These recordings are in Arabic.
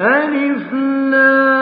ألف لام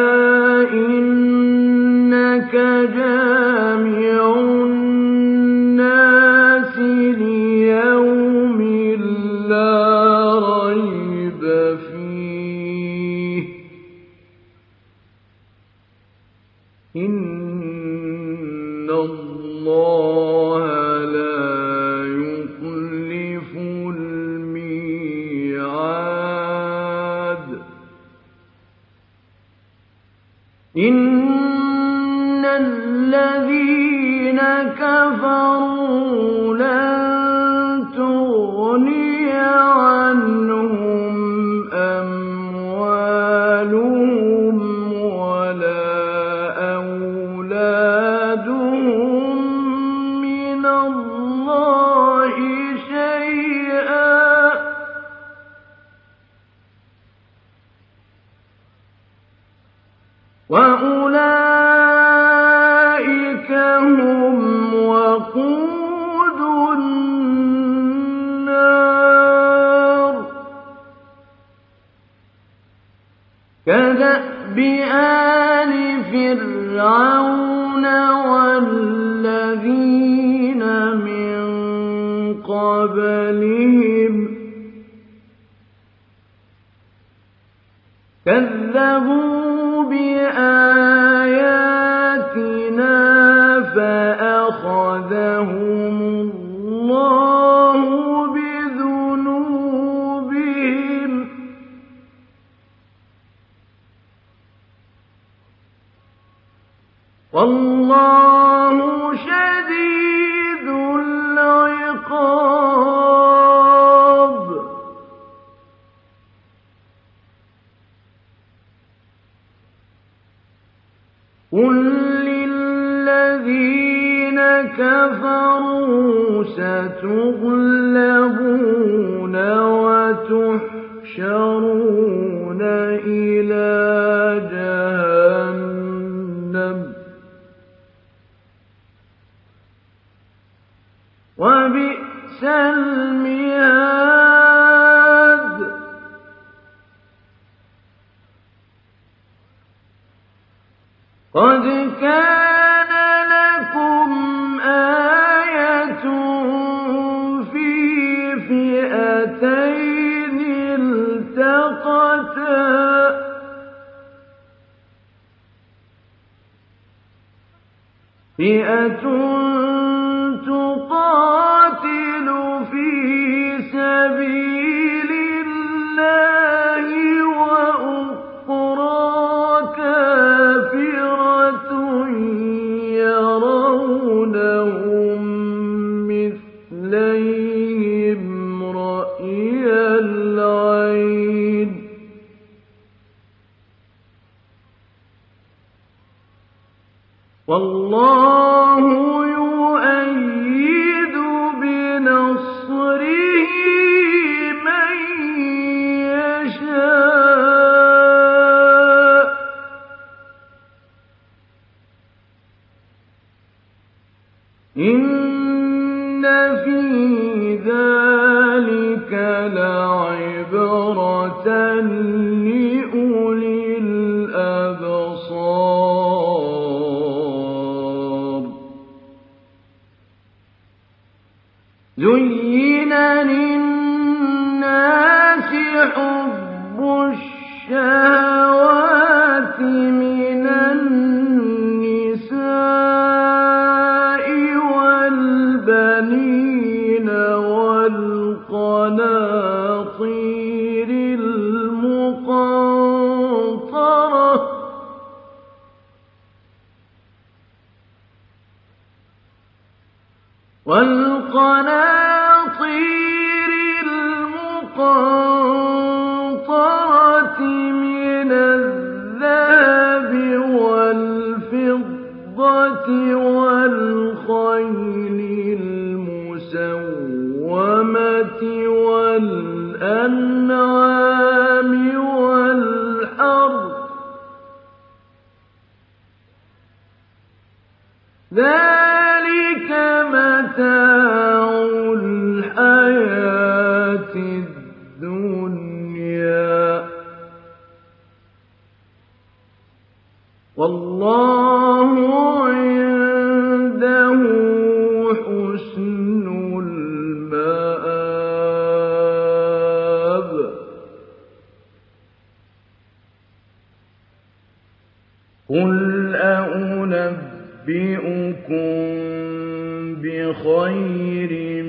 خير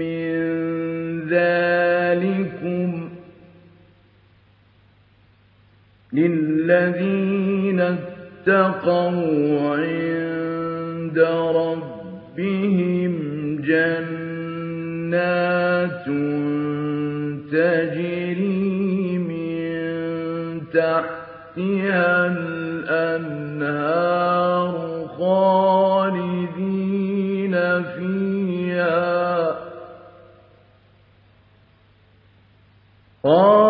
من ذلكم للذين اتقوا عند ربهم جنات تجري من تحتها الأنهار خالدين فيها قال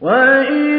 وَّإِن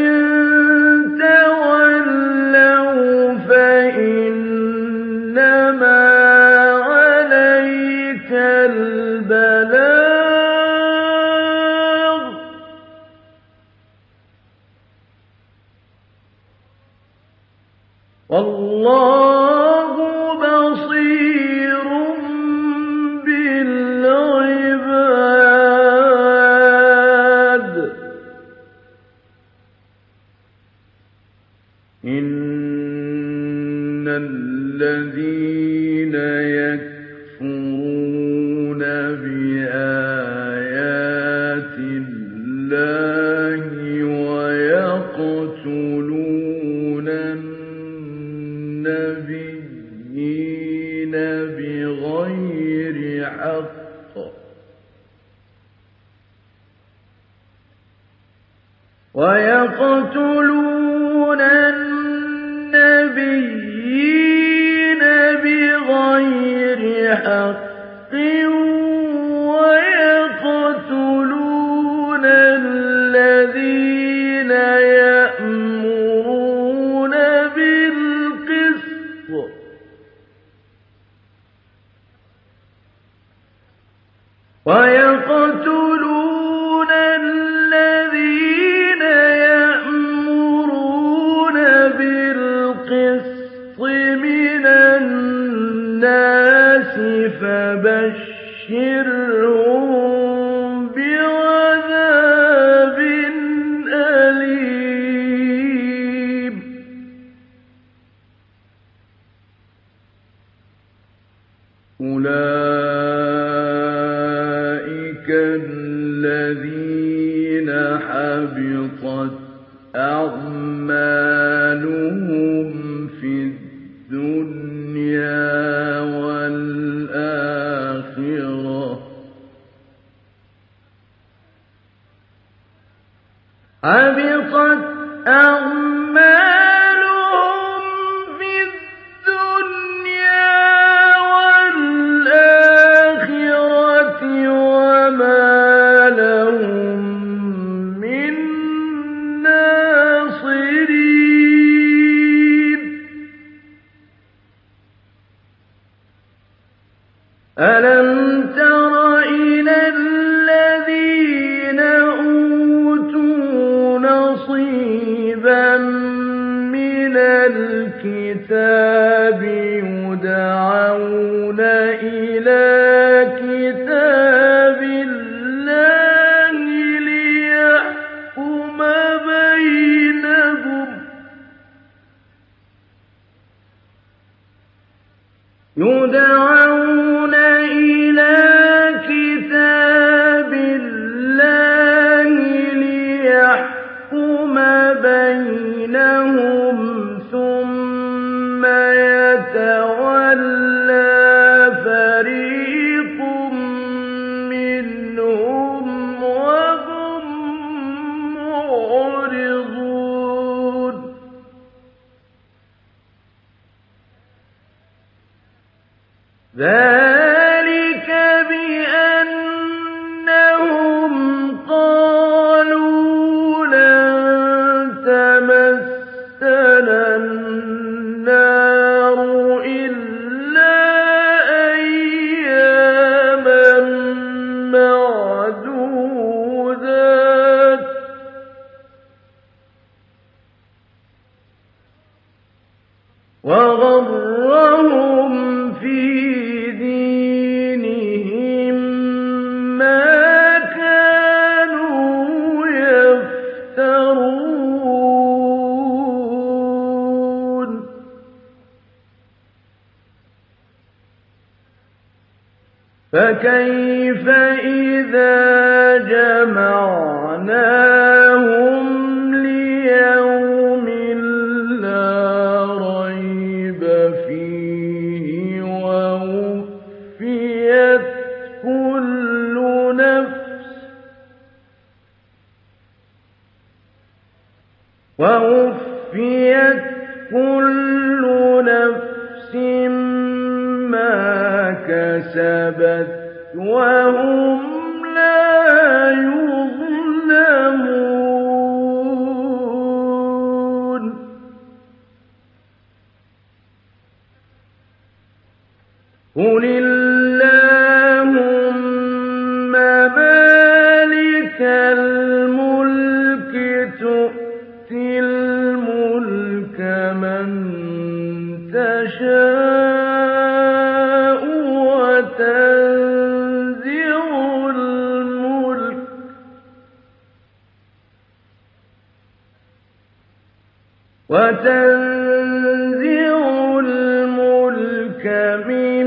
الملك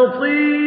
لطيف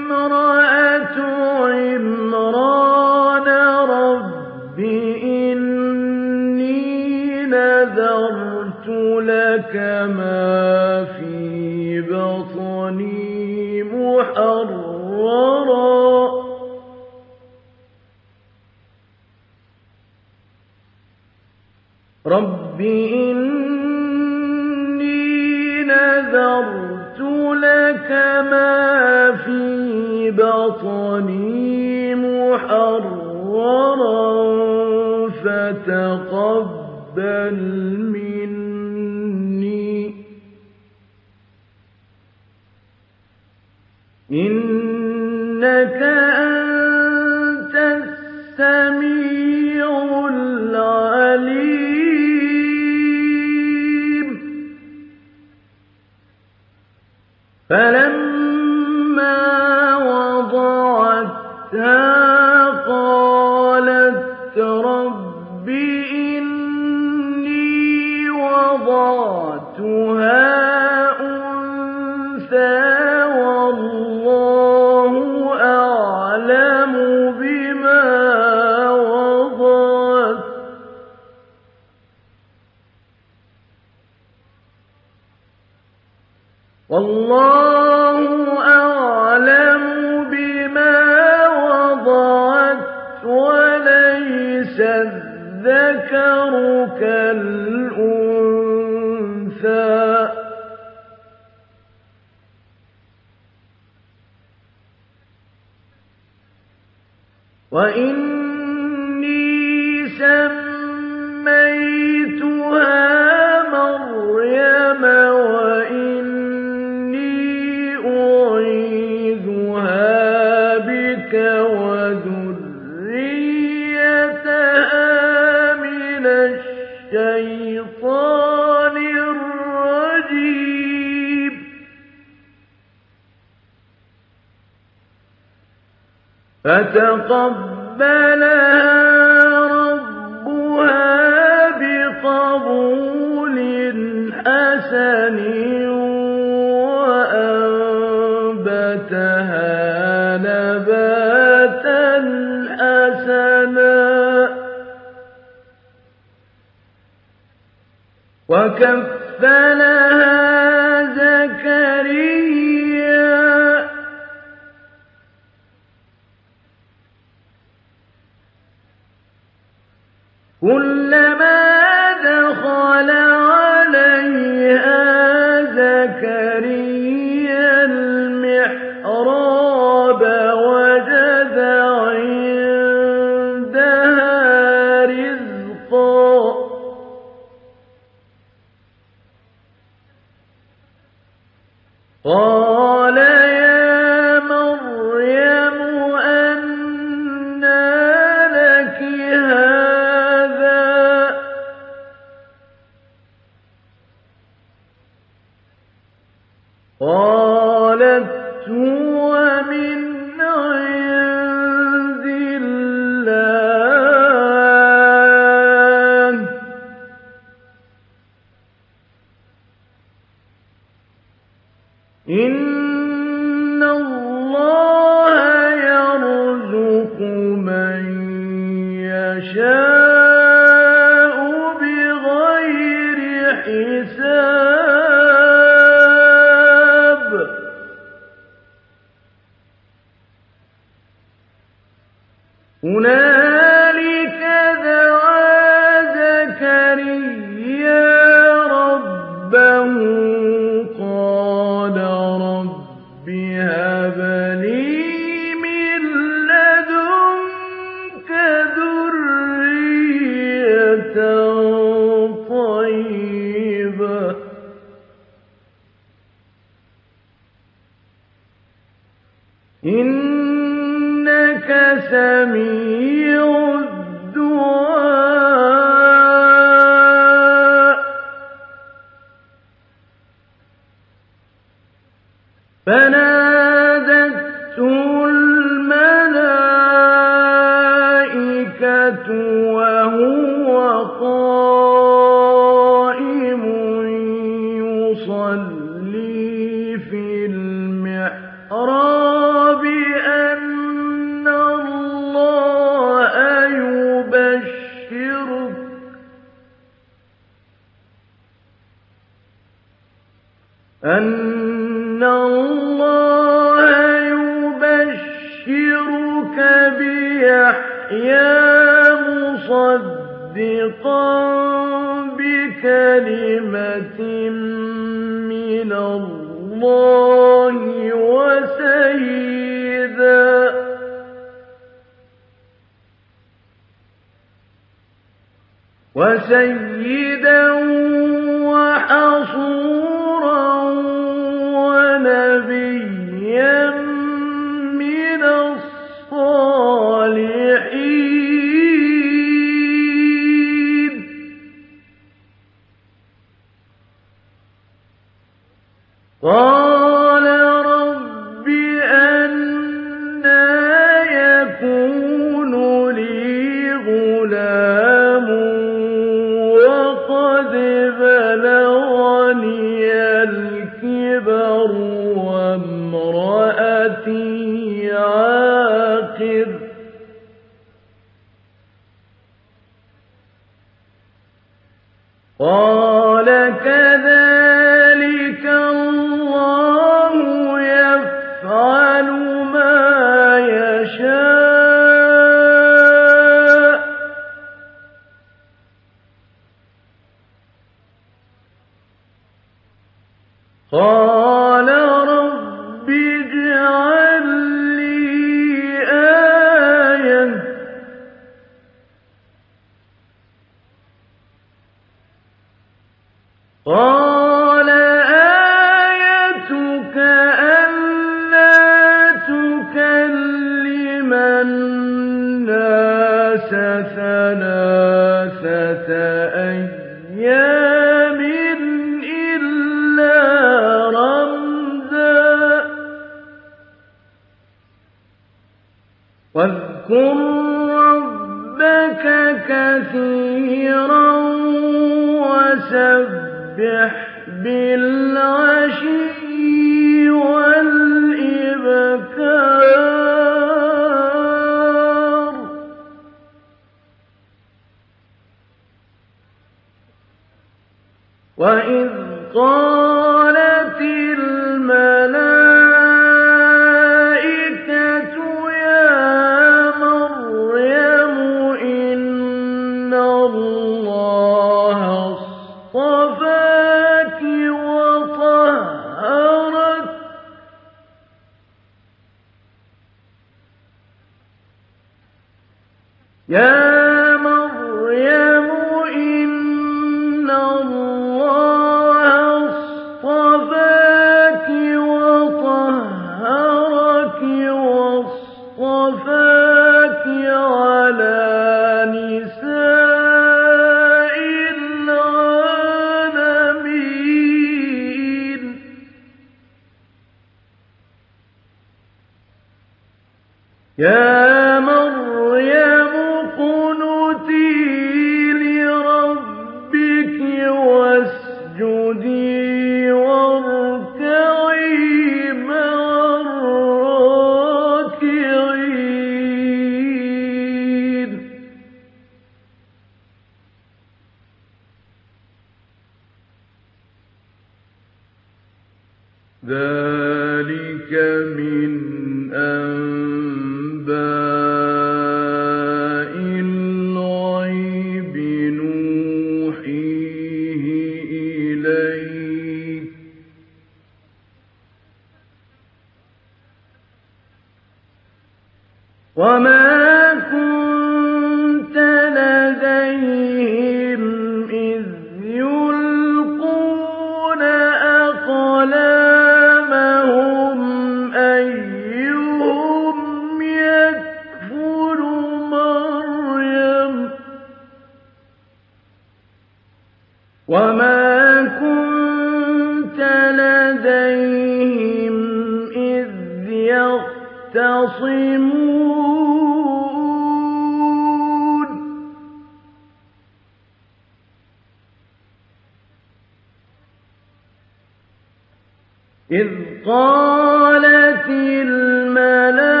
إذ قالت الملائكة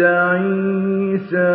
عيسى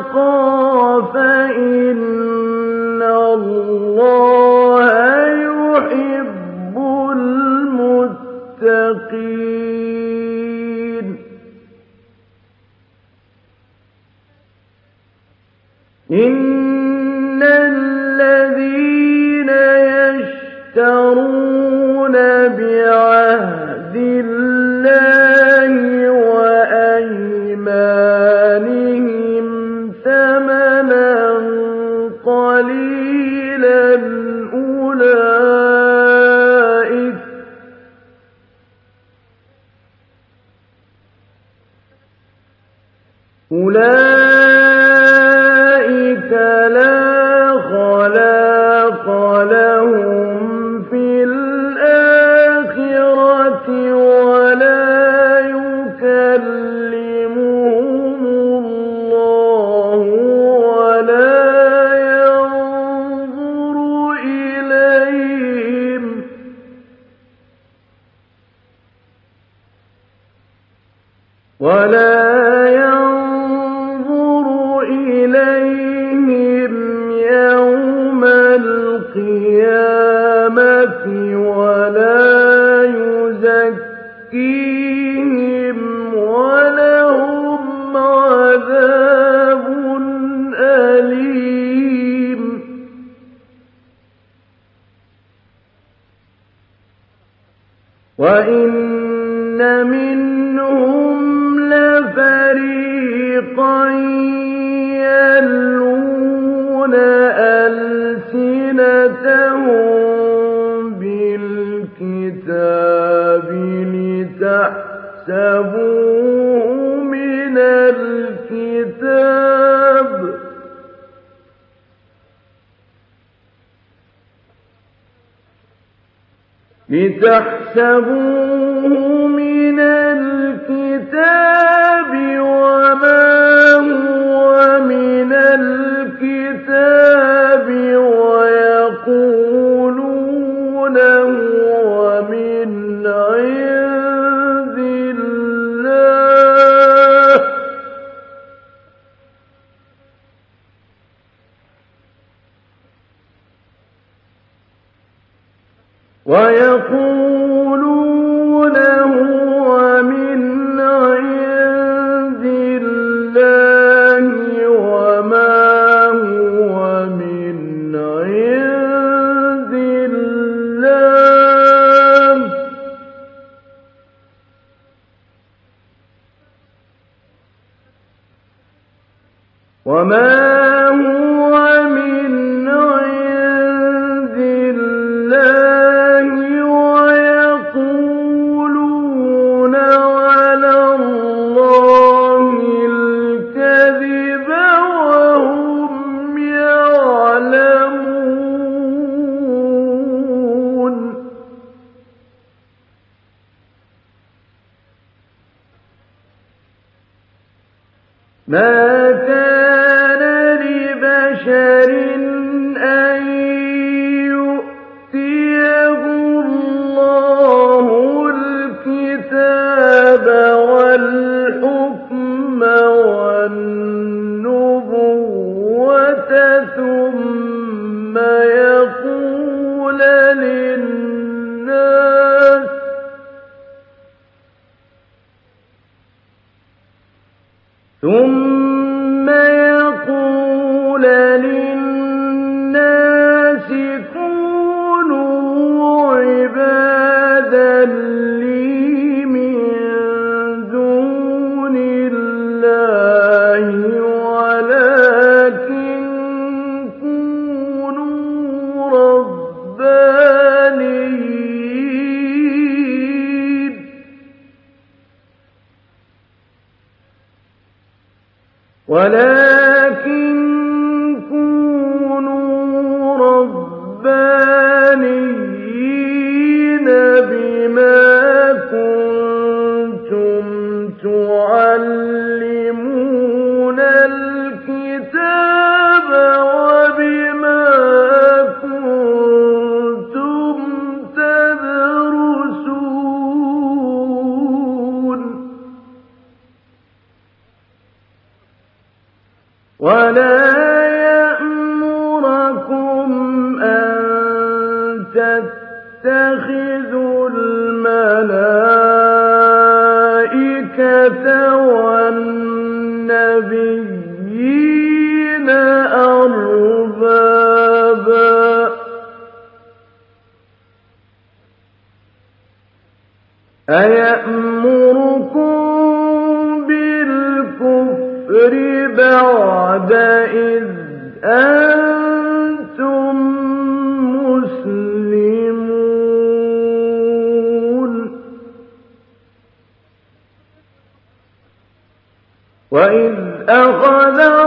وَاتَّقَىٰ فَإِنَّ نحن له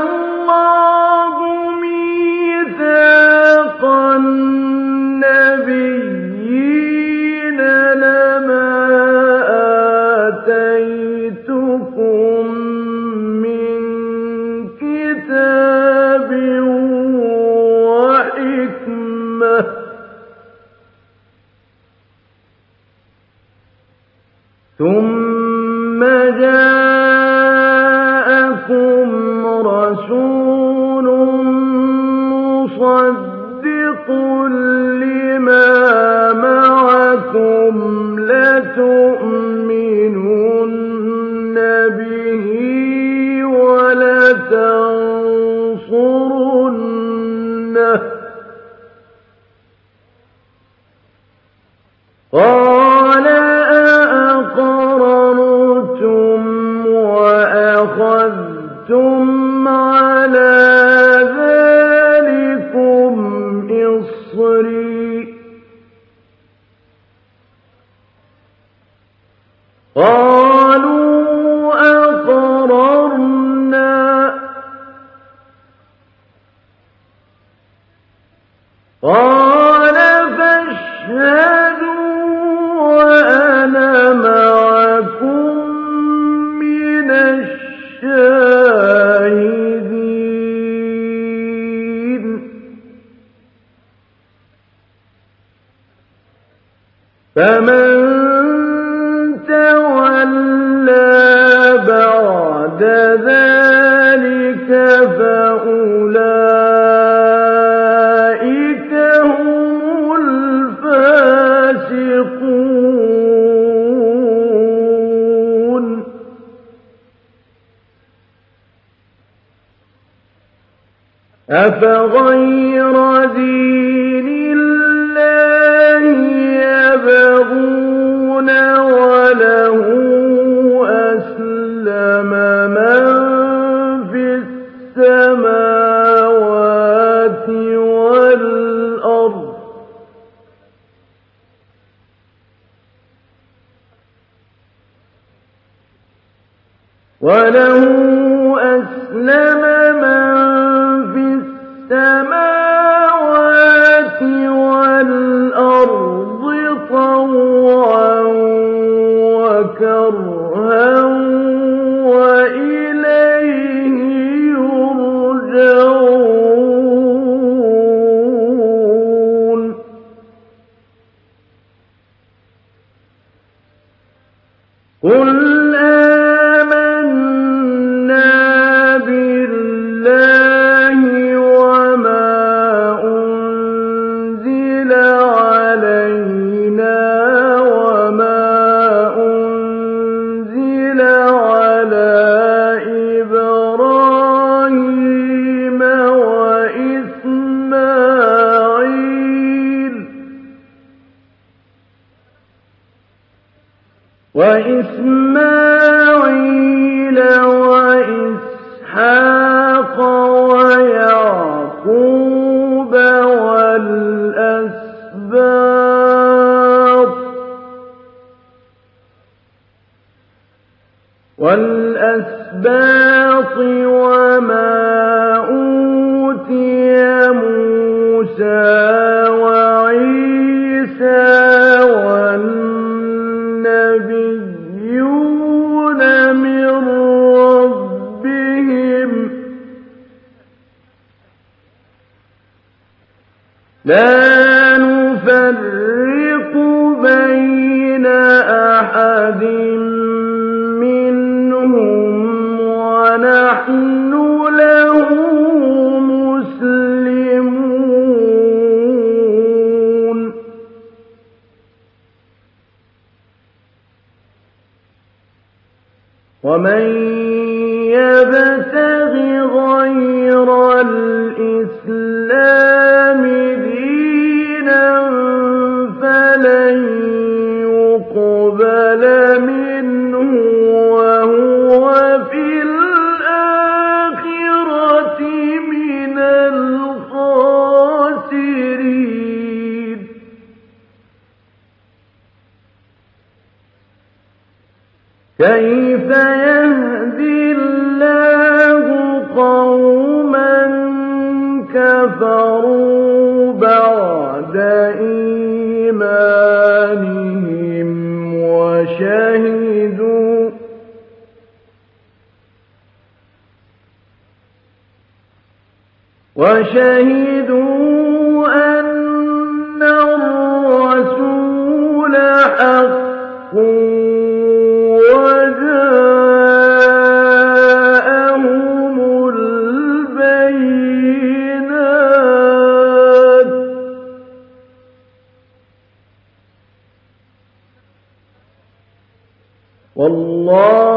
والله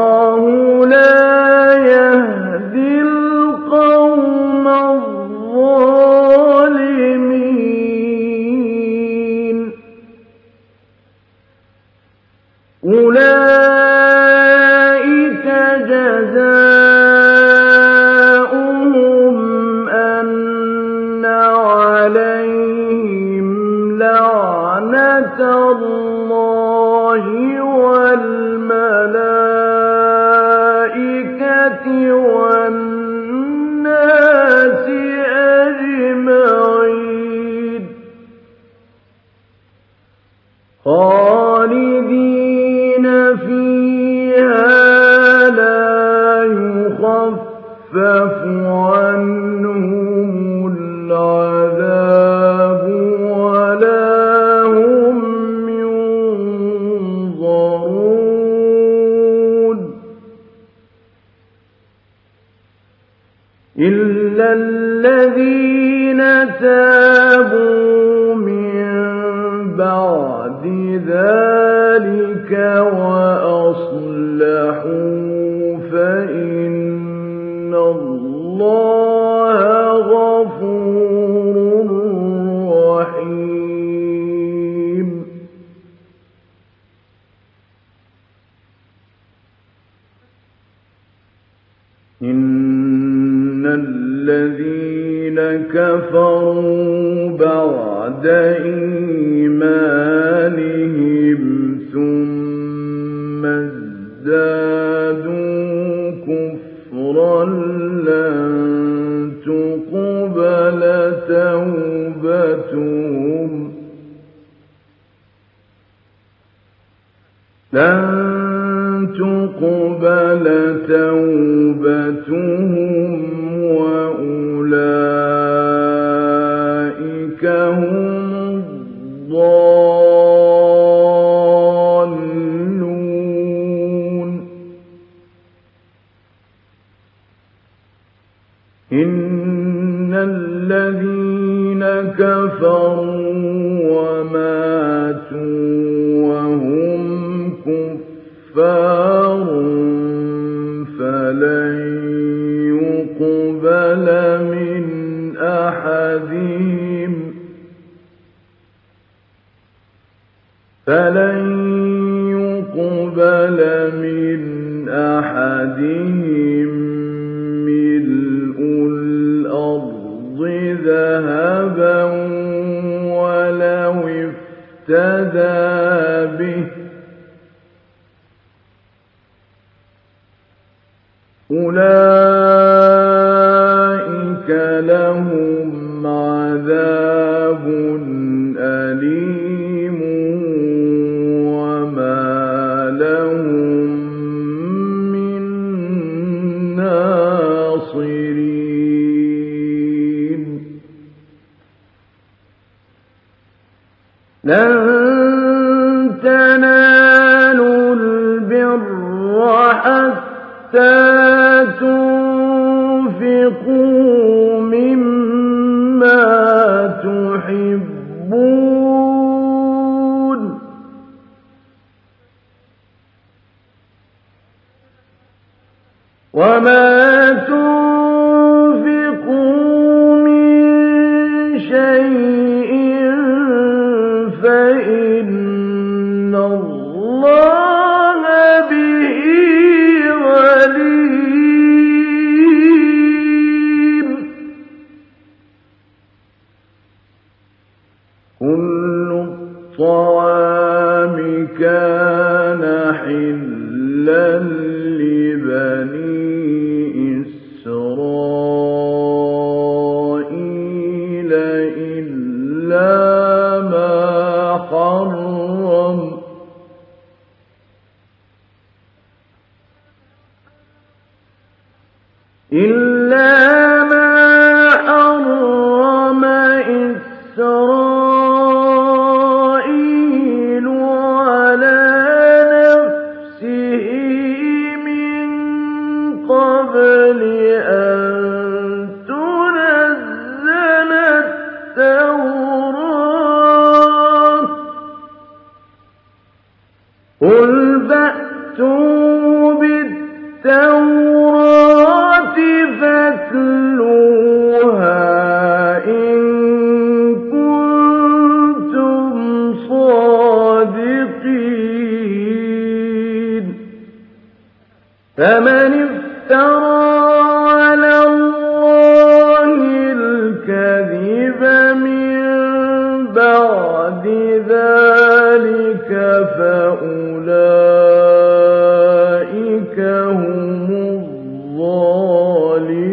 الظالمون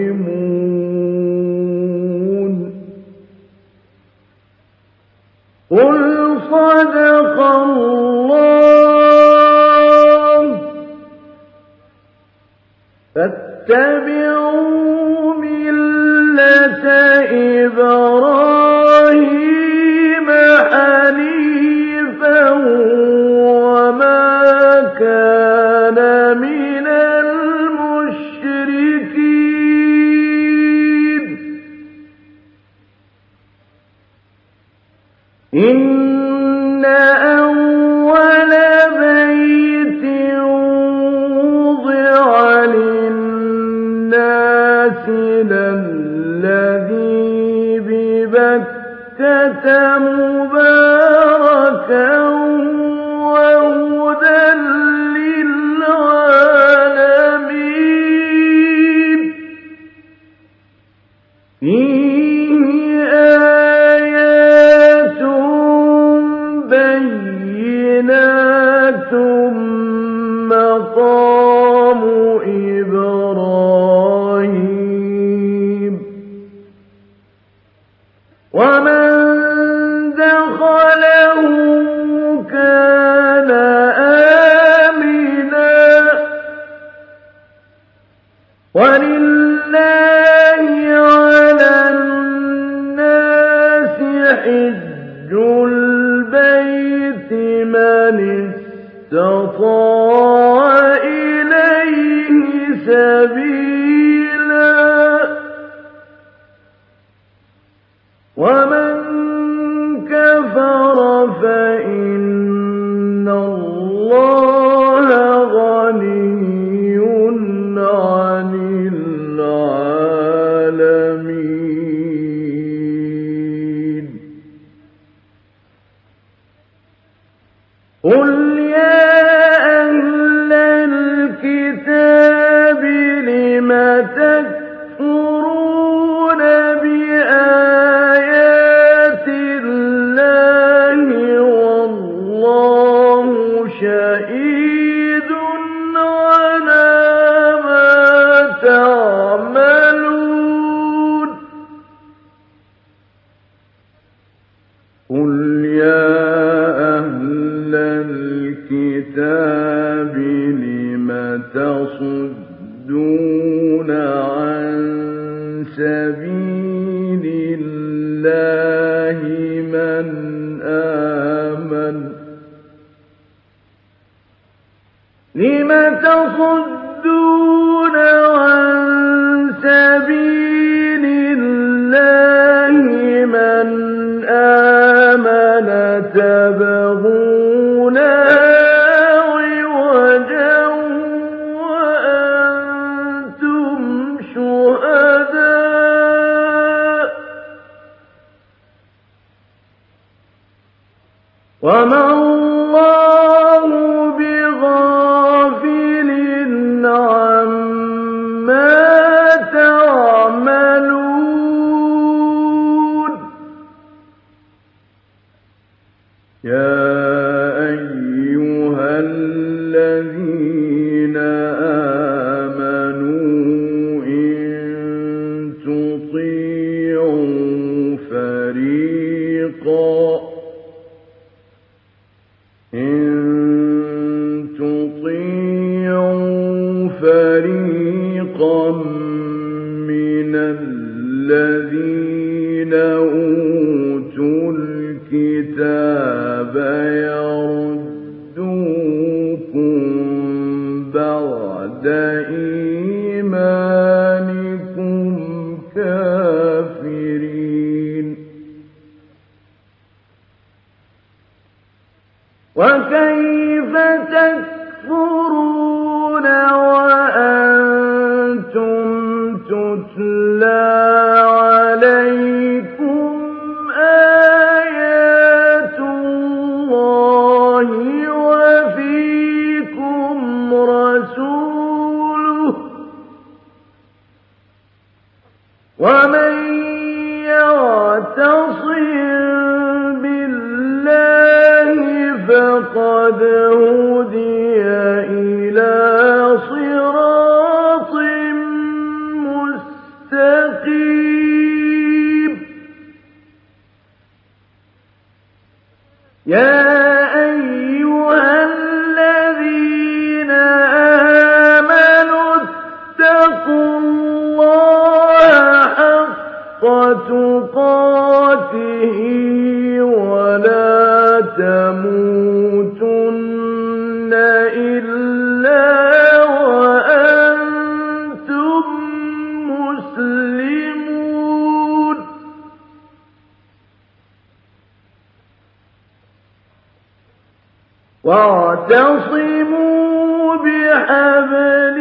واعتصموا بحبل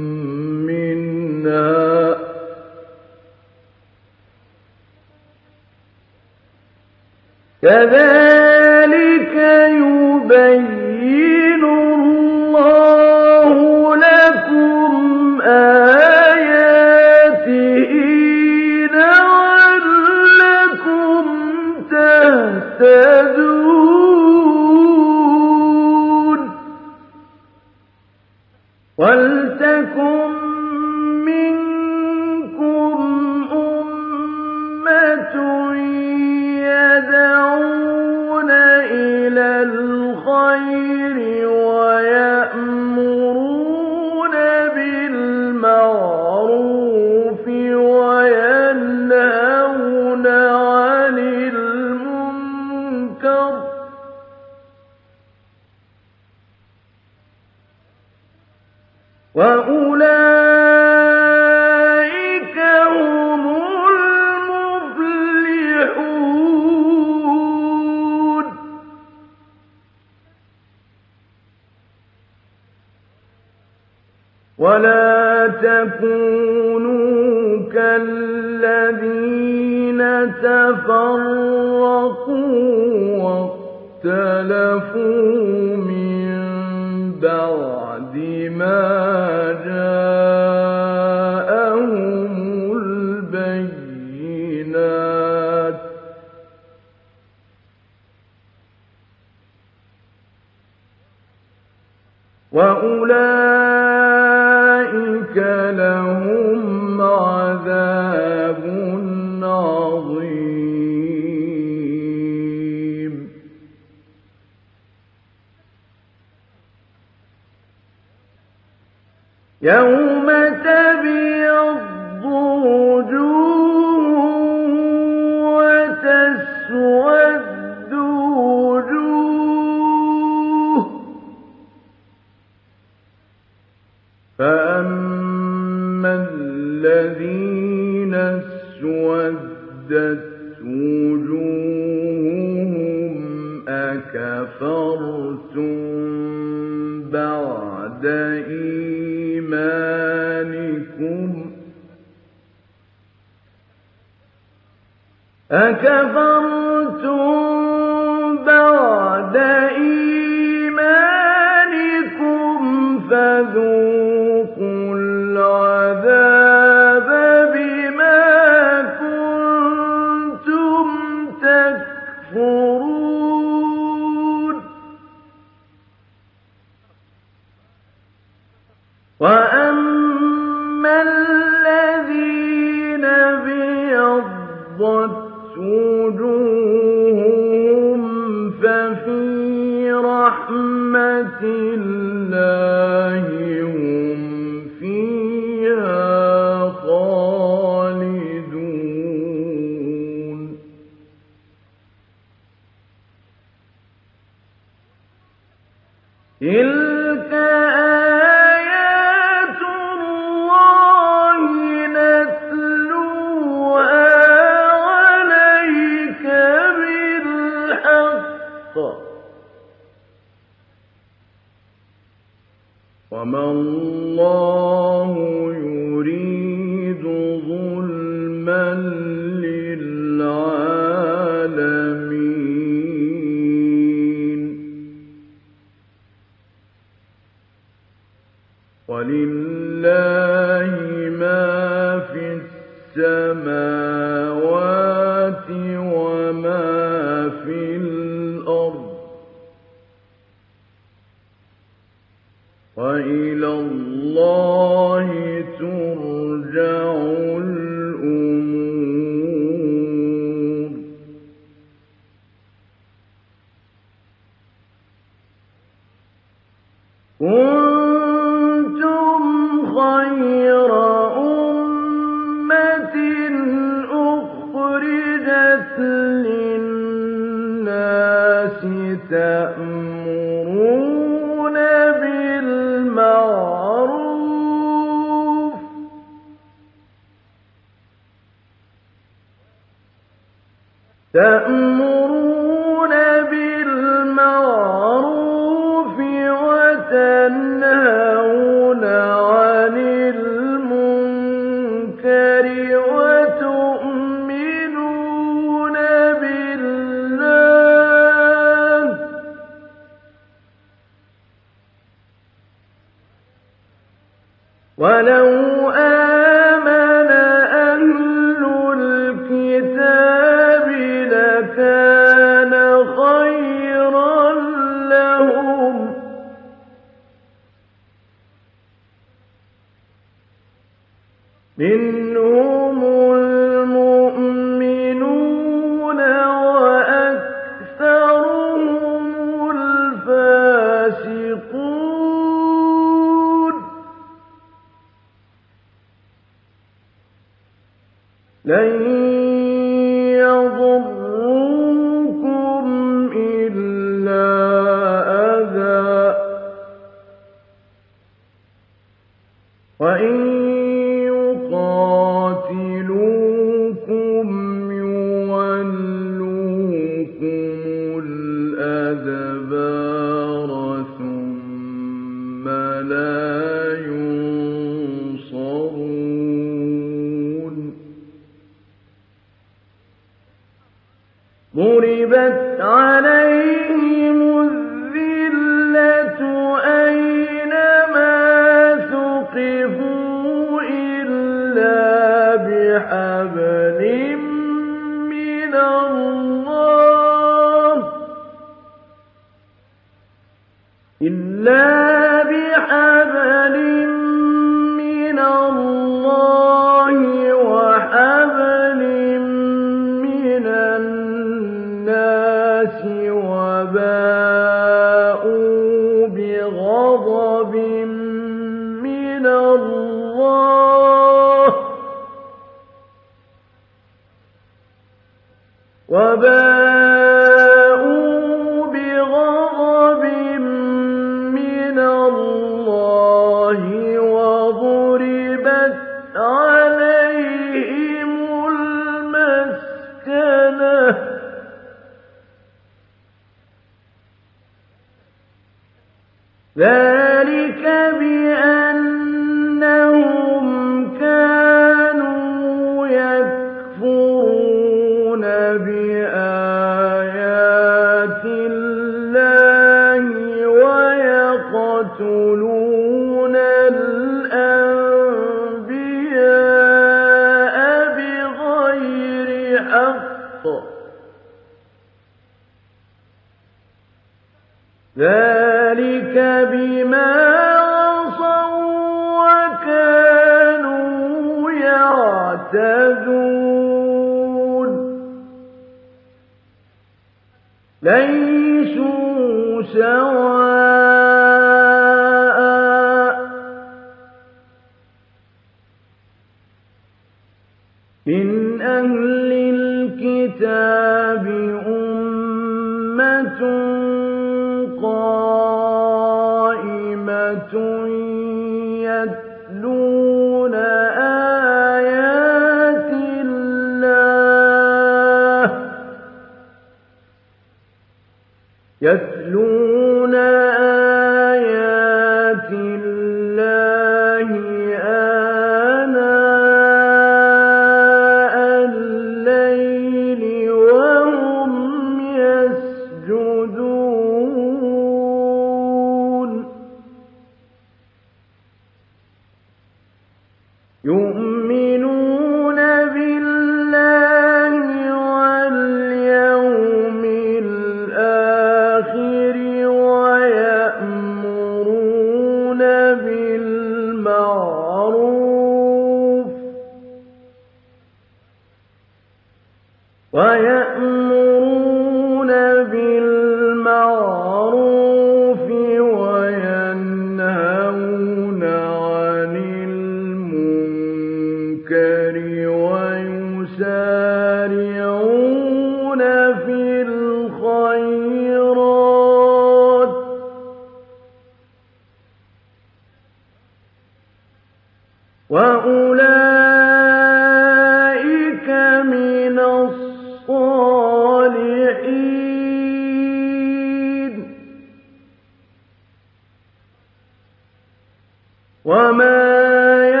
وما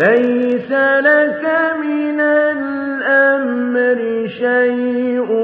ليس لك من الأمر شيء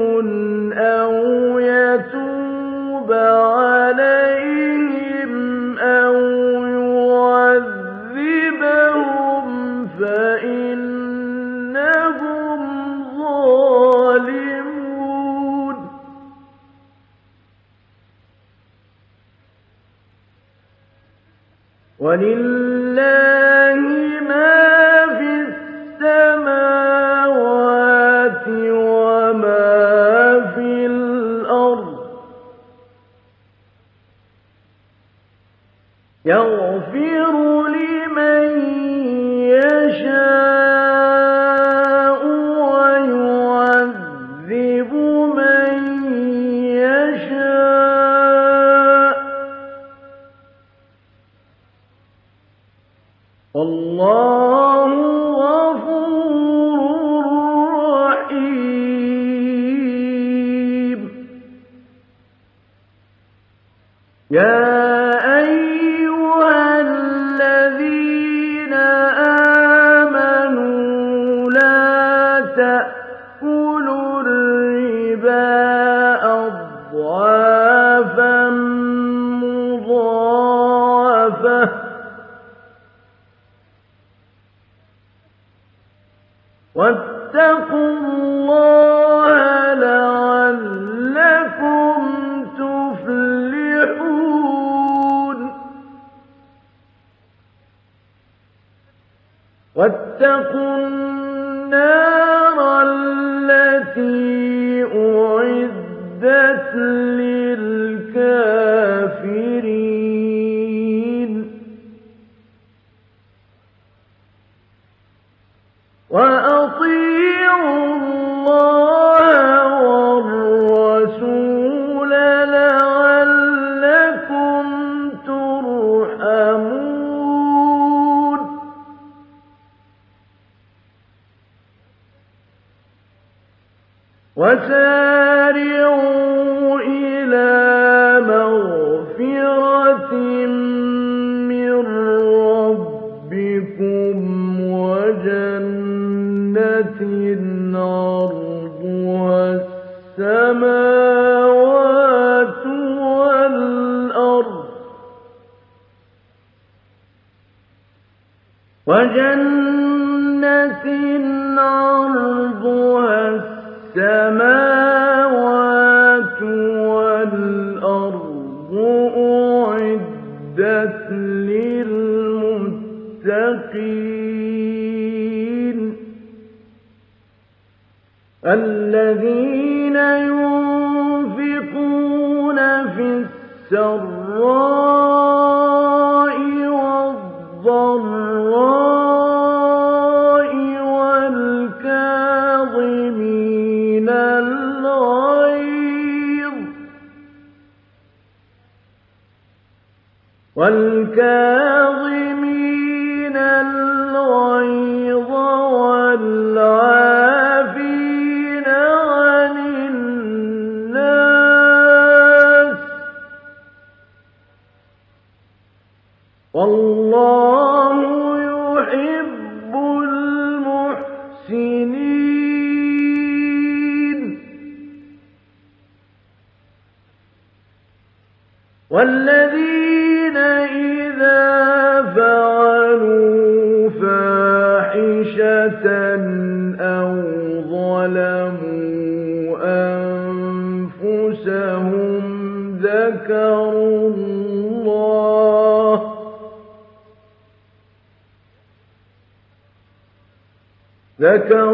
اللَّهَ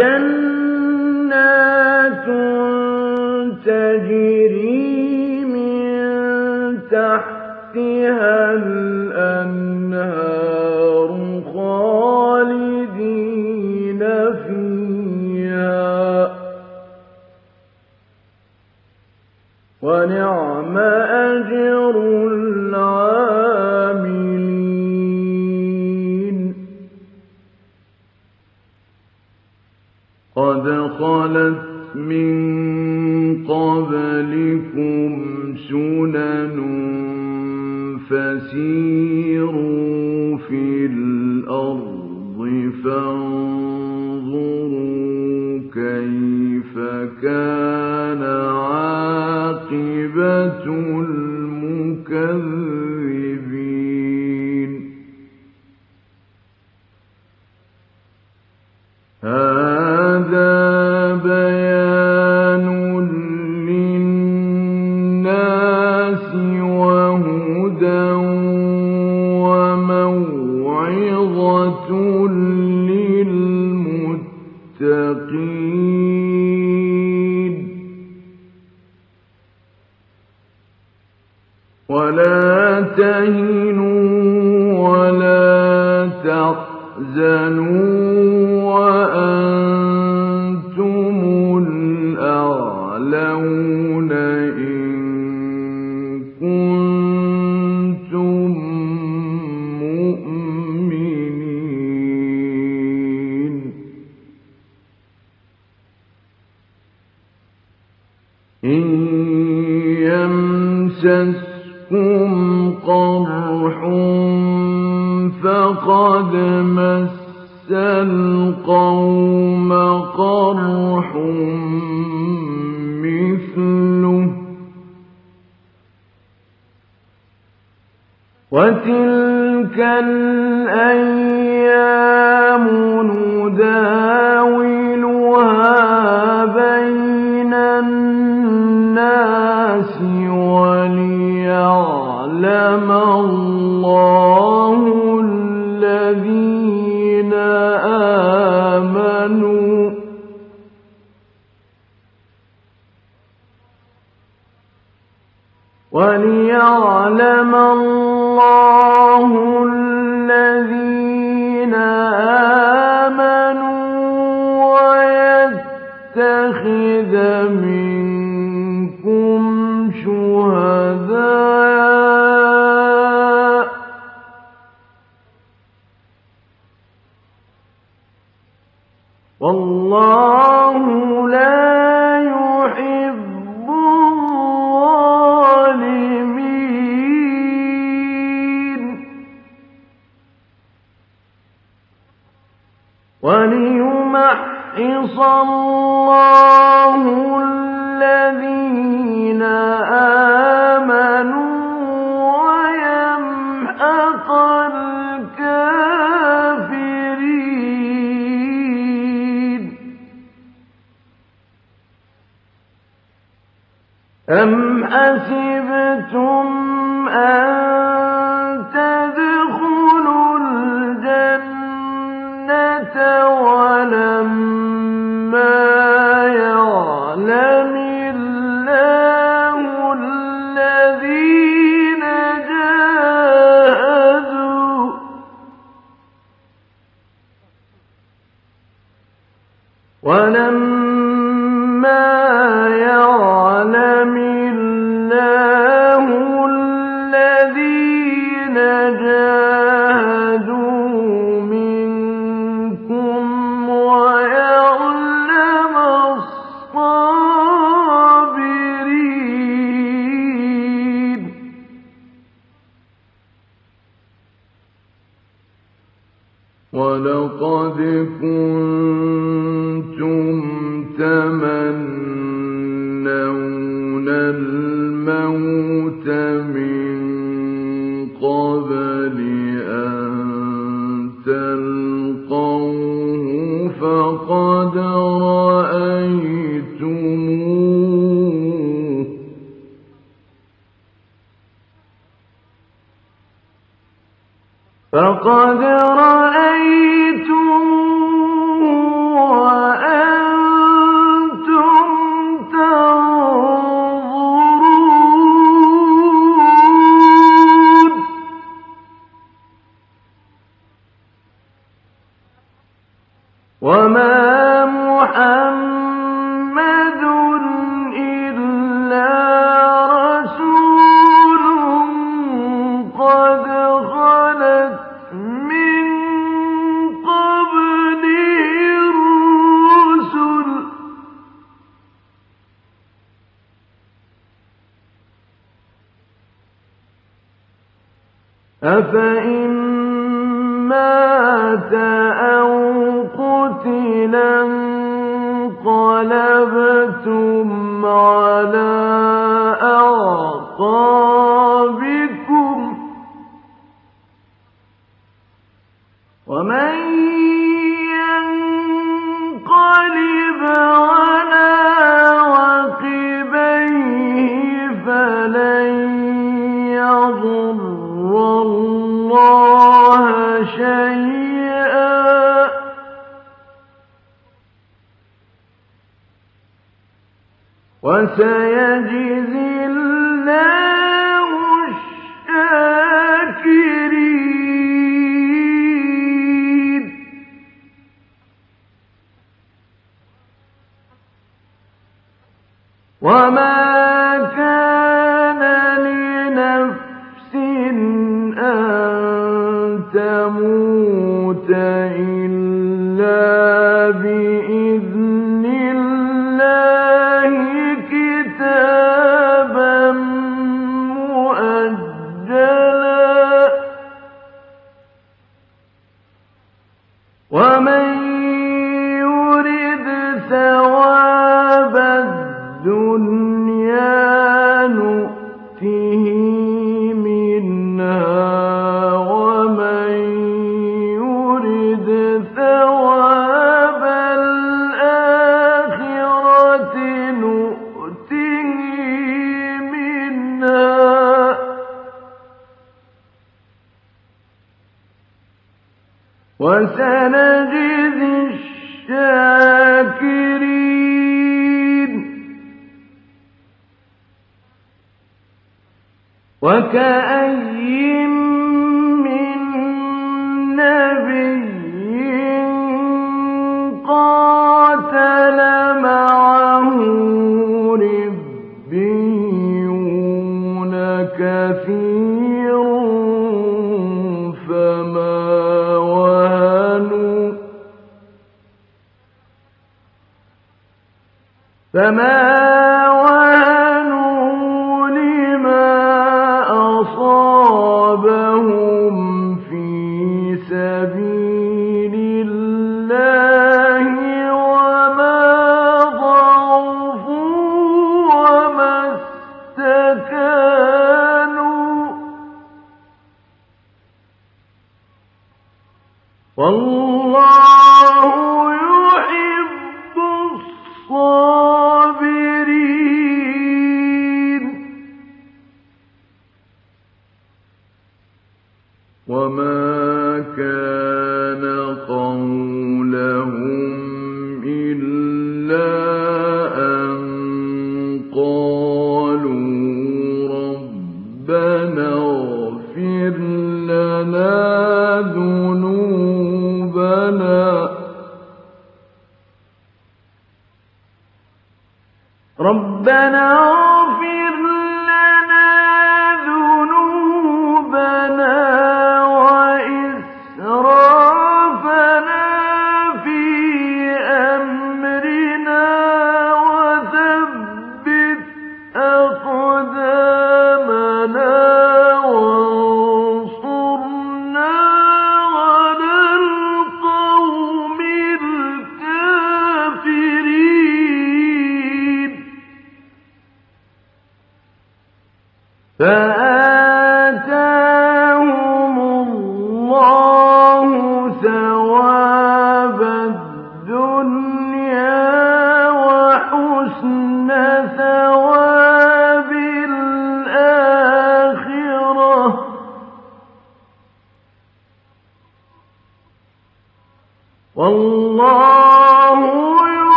وجنات تجري من تحتها الأنهار. خلت من قبلكم سنن فسيروا في الأرض فانظروا كيف كان عاقبة مات على وسيجزي الله الشاكرين. وما كان لنفس أن تموت وكان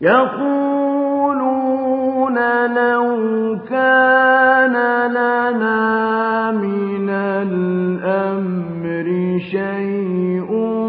يقولون لو كان لنا من الأمر شيء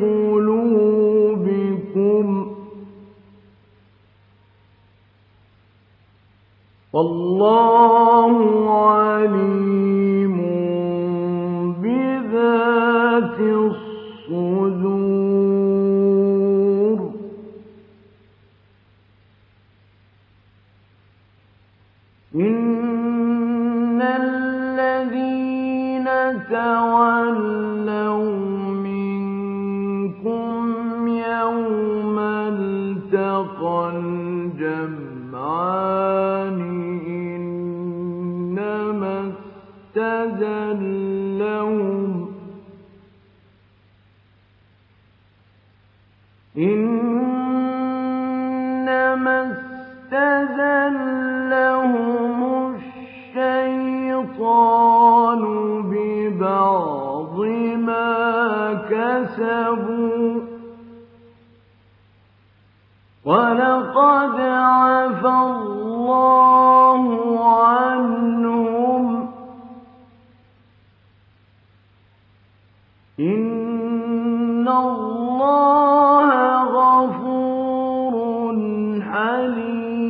قلوبكم والله عليم كسبوا. ولقد عفى الله عنهم. إن الله غفور حليم.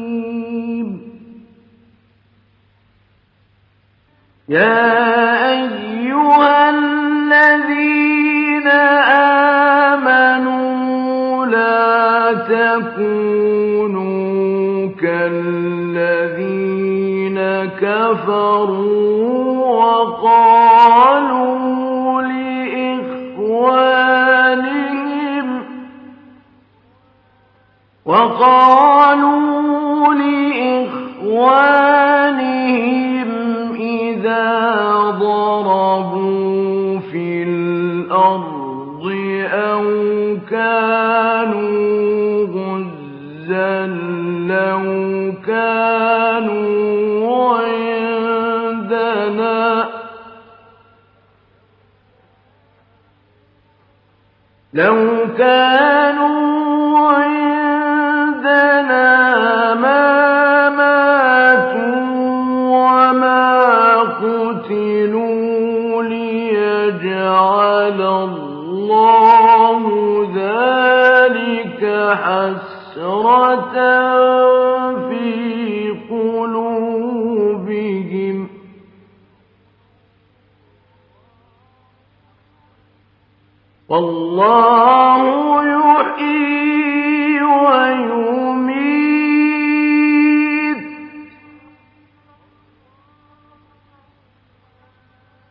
يا تكونوا كالذين كفروا وقالوا لإخوانهم وقالوا لإخوانهم إذا ضربوا لو كانوا عندنا ما ماتوا وما قتلوا ليجعل الله ذلك حسرة والله يحيي ويميت.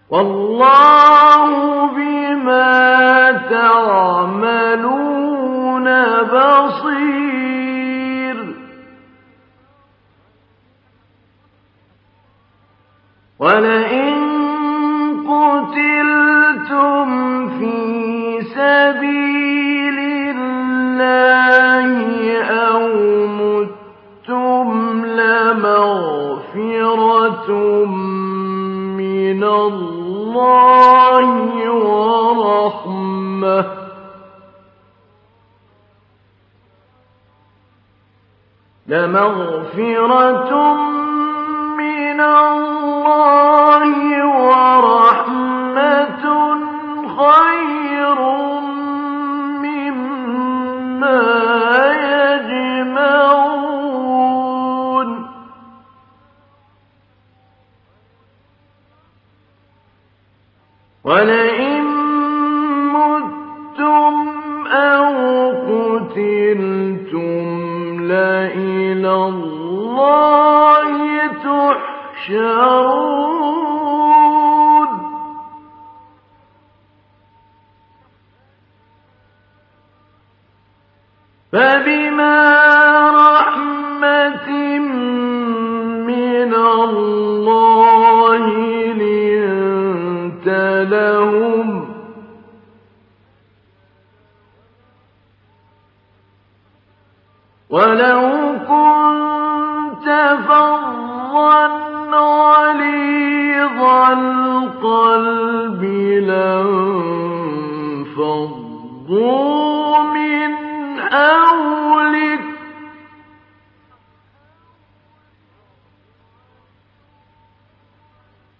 والله بما تعملون بصير. ولئن من الله ورحمة. لمغفرة من الله ورحمة خير ولئن متم أو قتلتم لإلى الله تحشرون فبما ولو كنت فظا غليظ القلب لانفضوا من حولك.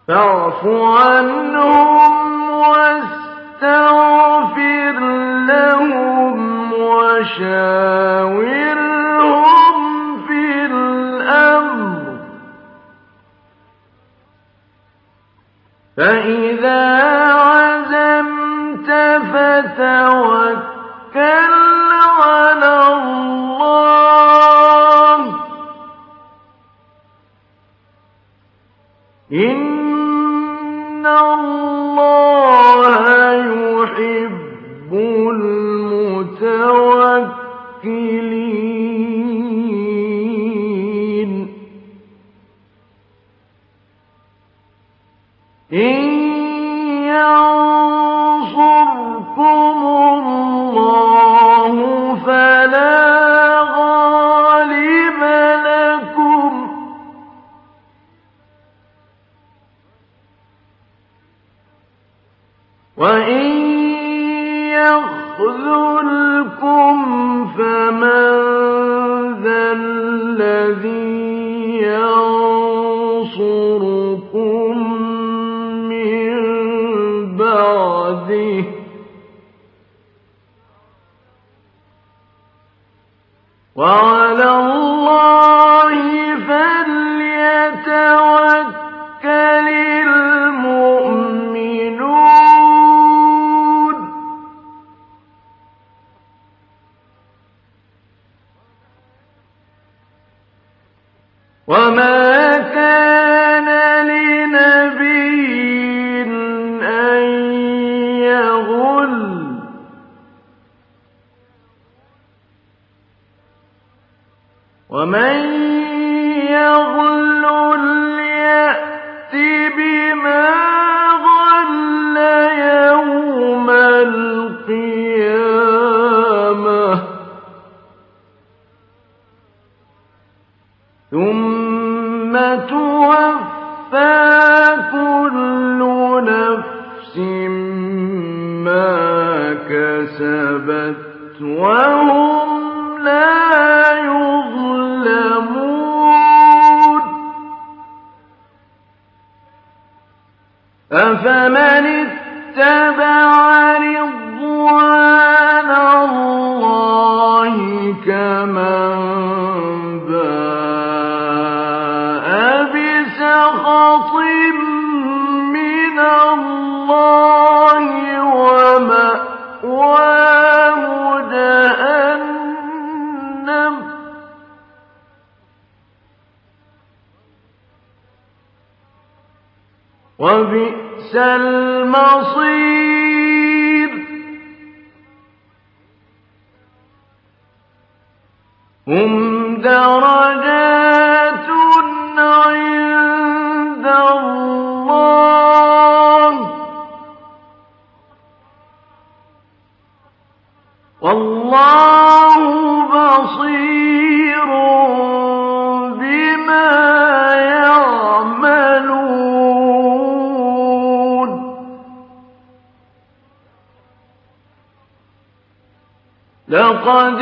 فاعف عنهم واستغفر لهم وشاور فإذا عزمت فتوكل لقد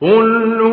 قلتم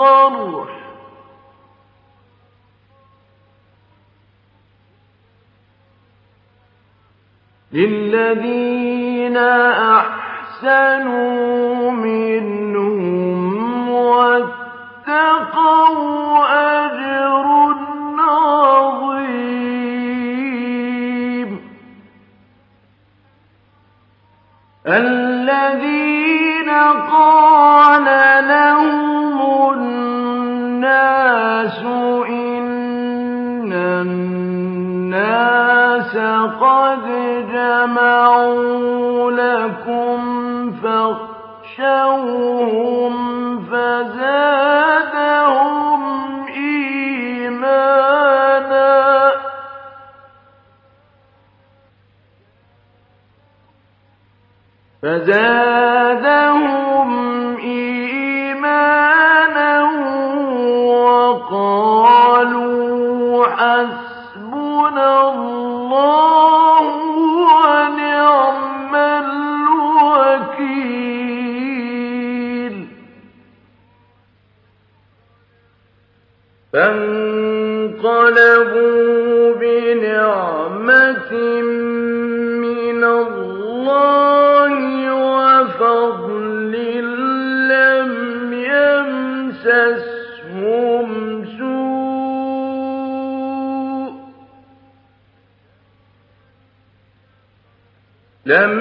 القروح. للذين أحسنوا منهم واتقوا أجر عظيم. قد جمعوا لكم فاخشوهم فزادهم إيمانا. فزادهم لم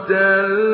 قتلتموهم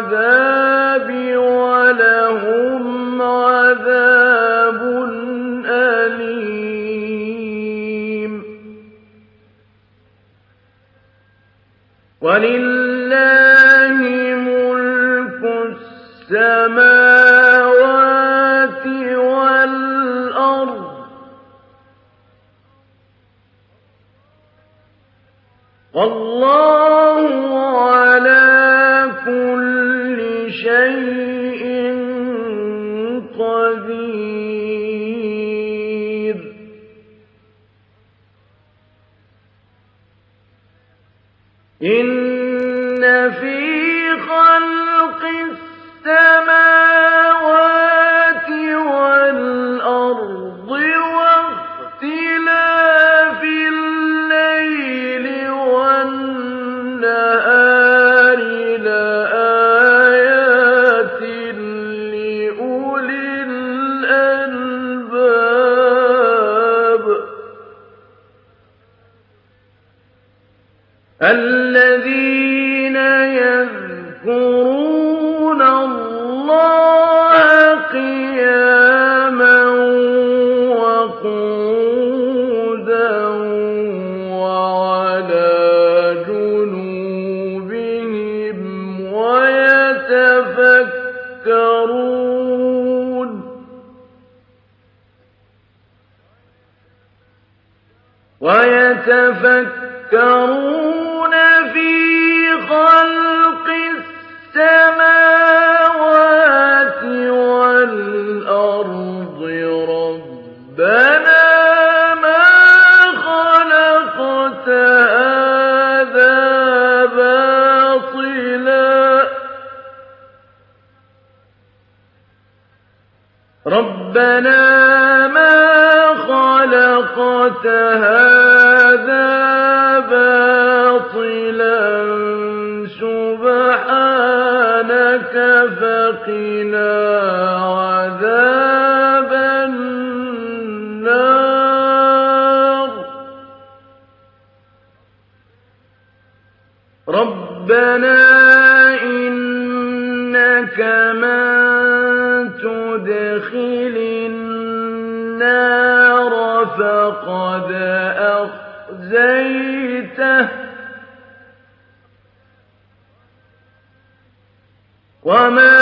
الْعَذَابِ ۖ وَلَهُمْ عَذَابٌ أَلِيمٌ. وَلِلَّهِ مُلْكُ السَّمَاوَاتِ وَالْأَرْضِ ۚ. وَاللَّهُ فسرت هذا باطلا سبحانك فقنا وما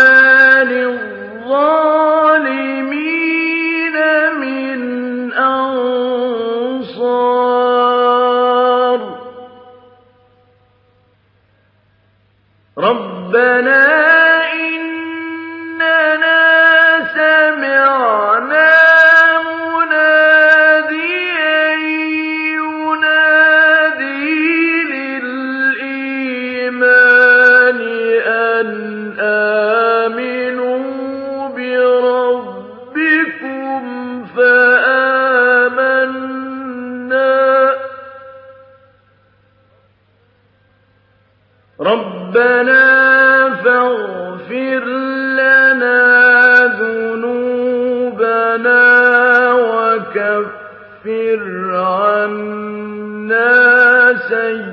شيء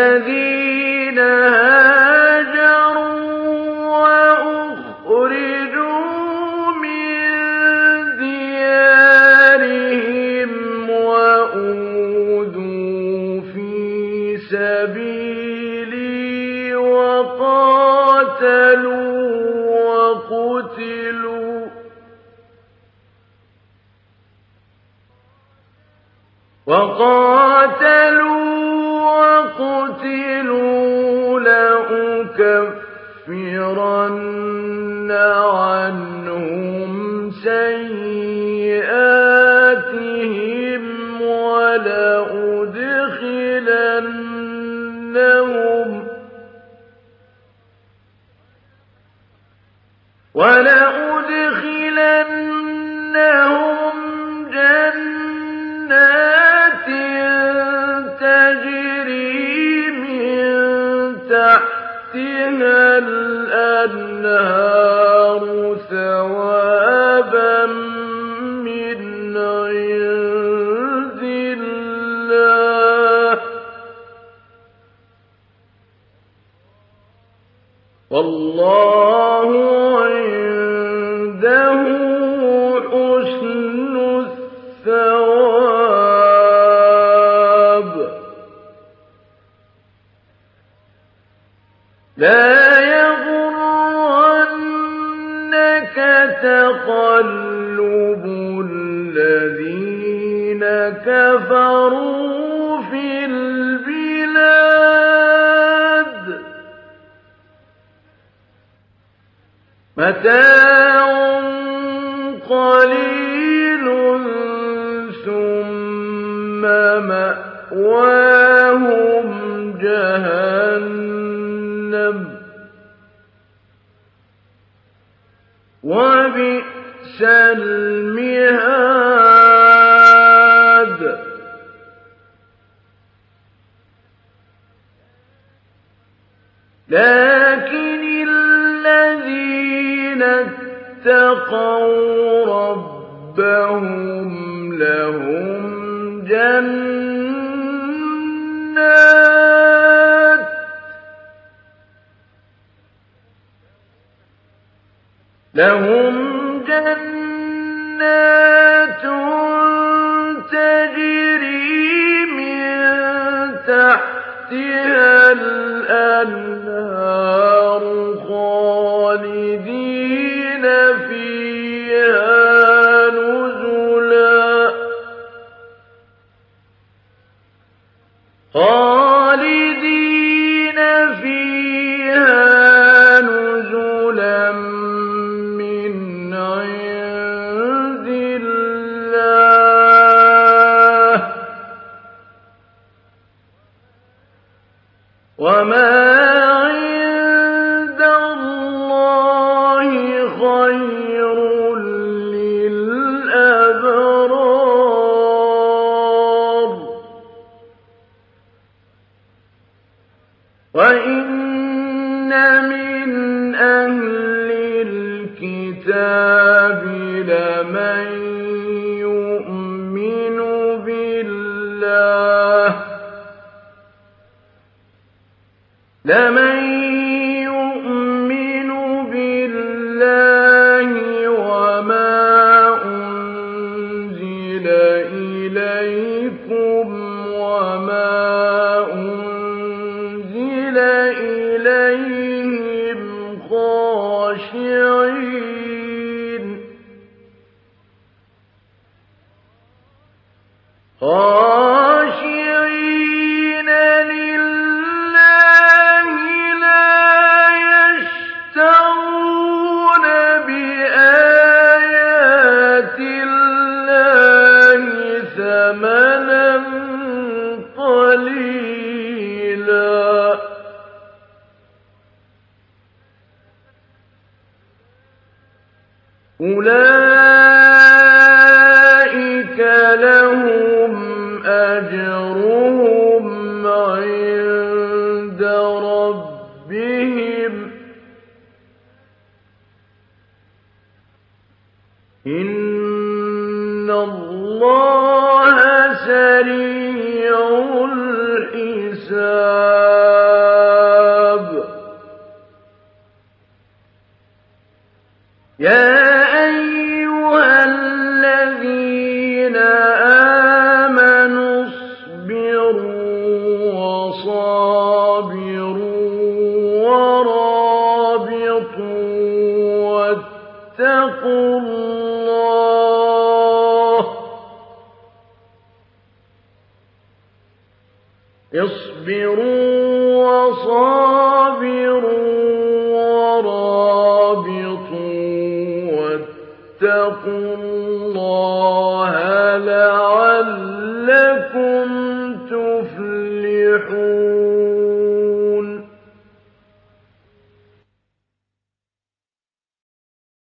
الذين هاجروا وأخرجوا من ديارهم وأودوا في سبيلي وقاتلوا وقتلوا